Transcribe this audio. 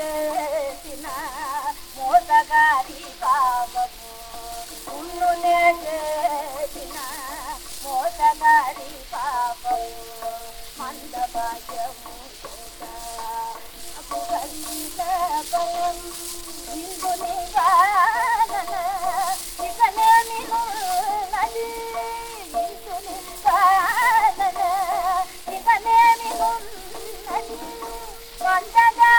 చేసిన మోసగారి పాపము. ఉన్ను చేసిన మోసగారి పాపము. మంద భాగ్యము భయం. ఇందుని ఇక నేను నది ఇందుని ఇక నేను నది వందగా